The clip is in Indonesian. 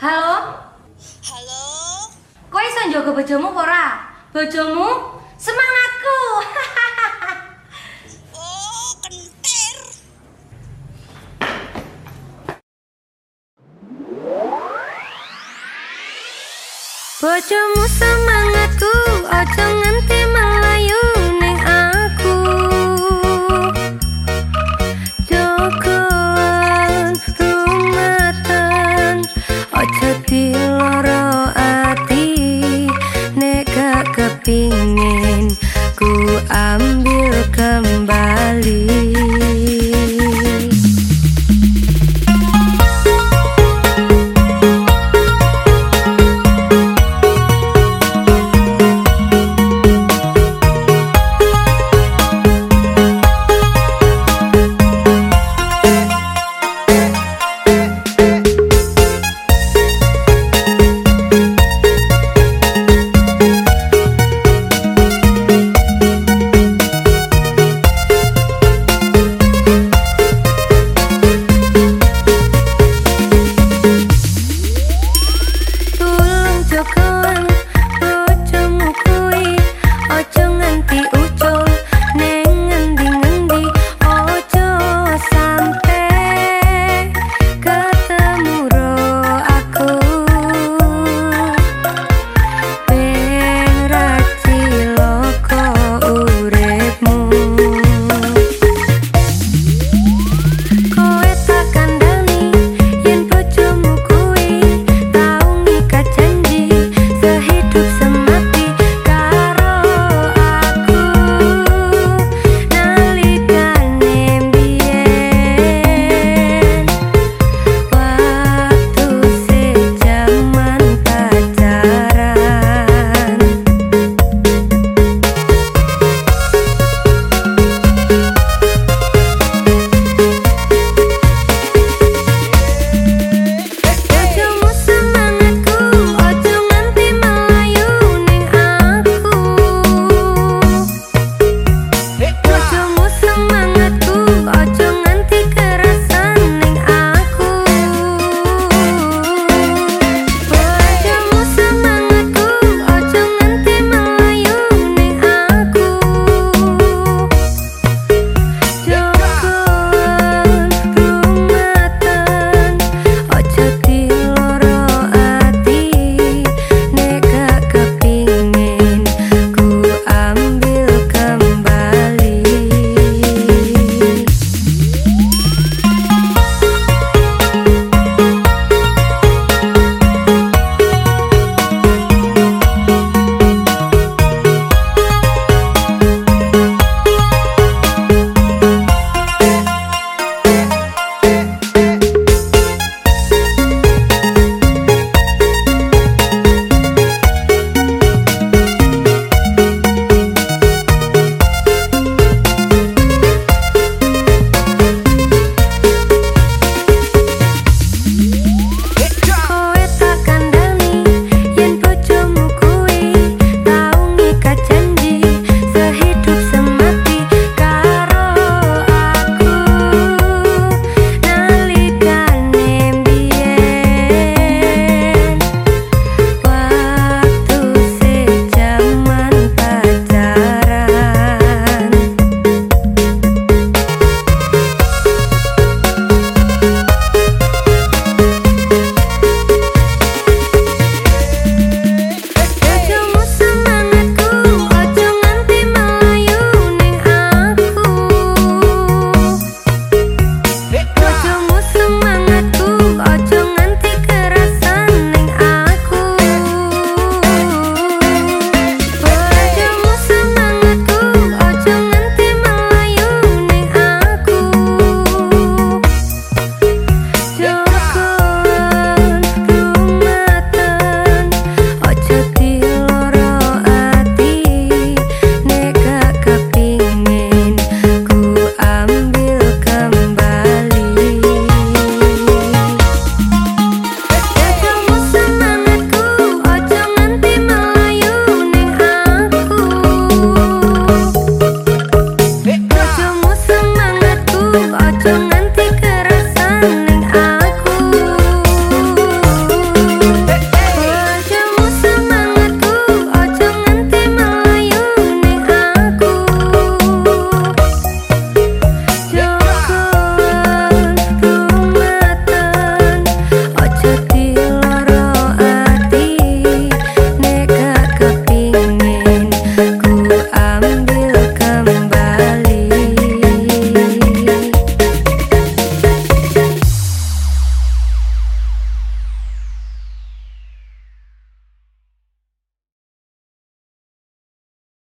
Halo? Halo? Kowe iso njogo bojomu Kora. ora? Bojomu semangatku. Oh, kentir. bojomu semangatku, ojo